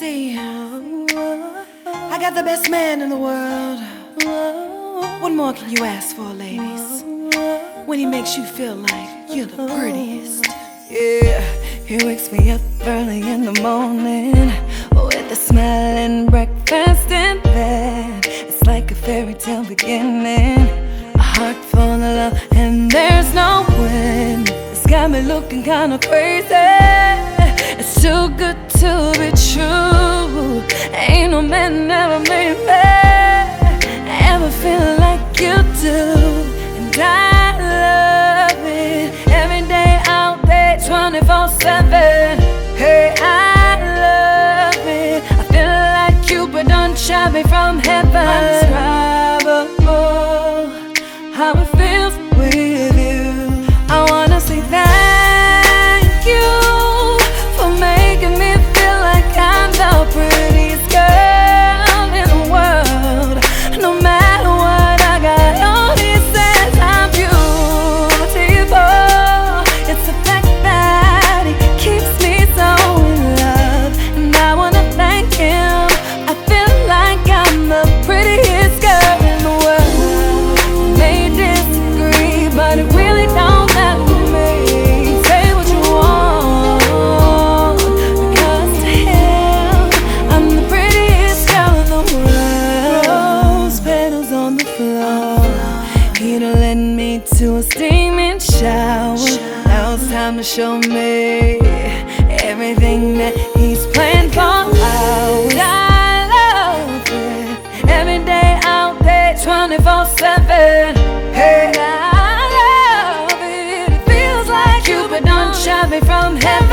see, I got the best man in the world. What more can you ask for, ladies? When he makes you feel like you're the prettiest. Yeah, he wakes me up early in the morning with a smile and breakfast in bed. It's like a fairy tale beginning, a heart full of love, and there's no wind. It's got me looking kinda crazy. It's too good to be true. 24 7. Hey, I love it. I feel like Cupid don't shot me from heaven. Time to show me everything that he's planned for us. I love it every day out there, 24 7. Hey, I love it. It feels like Cupid done shot me from heaven.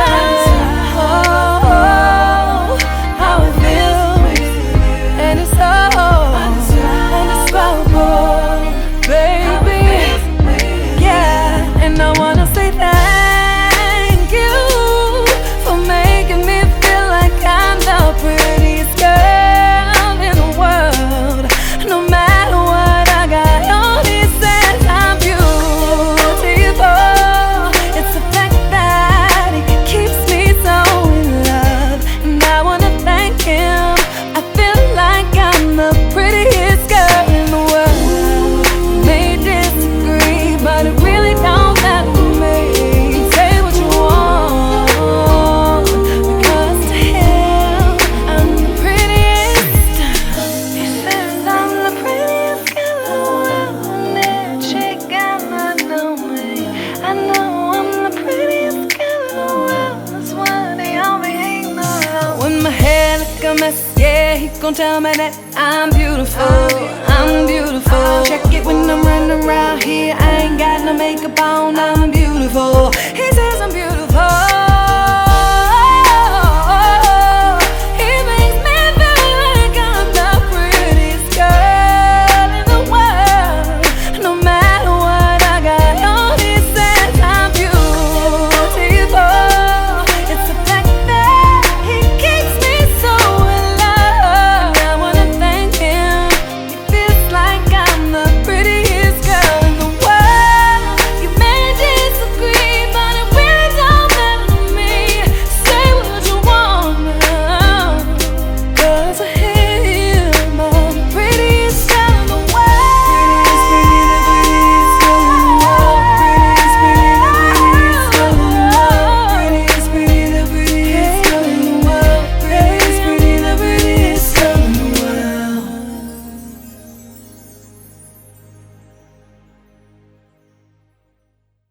Mess, yeah, he gon' tell me that I'm beautiful. I'm beautiful. Check it when I'm running